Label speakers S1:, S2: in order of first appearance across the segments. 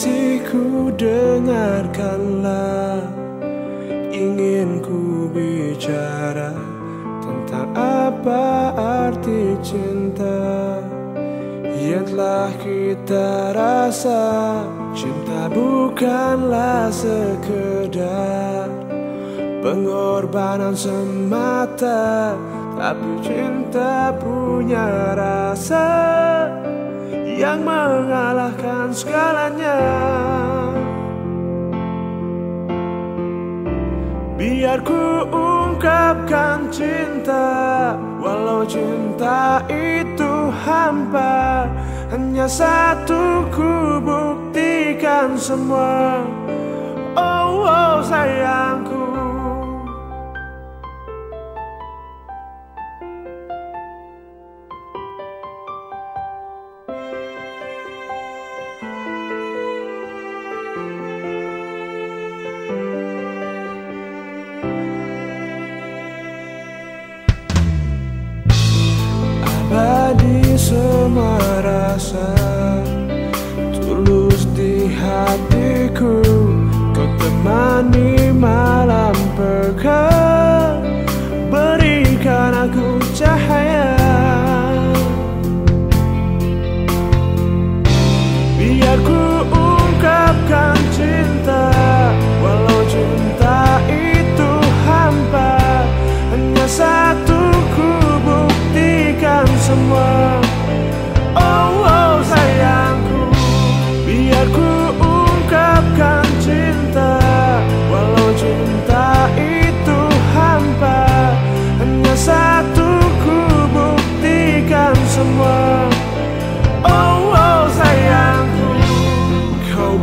S1: Kekasihku dengarkanlah. Ingin ku bicara Tentang apa arti cinta Yang telah kita rasa. Cinta bukanlah sekedar Pengorbanan semata Tapi cinta punya rasa yang mengalahkan segalanya. Biar ku ungkapkan cinta Walau cinta itu hampa Hanya satu ku buktikan semua. Oh, oh sayangku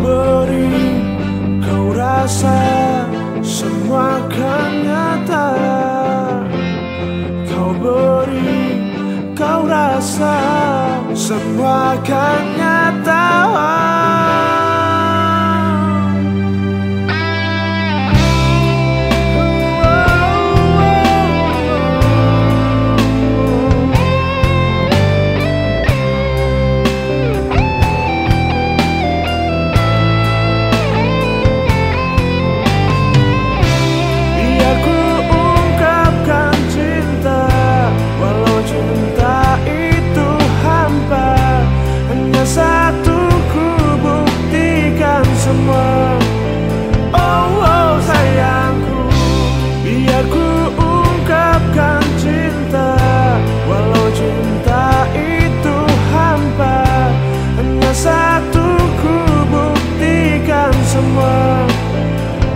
S1: beri, kau rasa Semua kan nyata Kau beri, kau rasa Semua kan nyata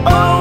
S1: Oh, oh sayangku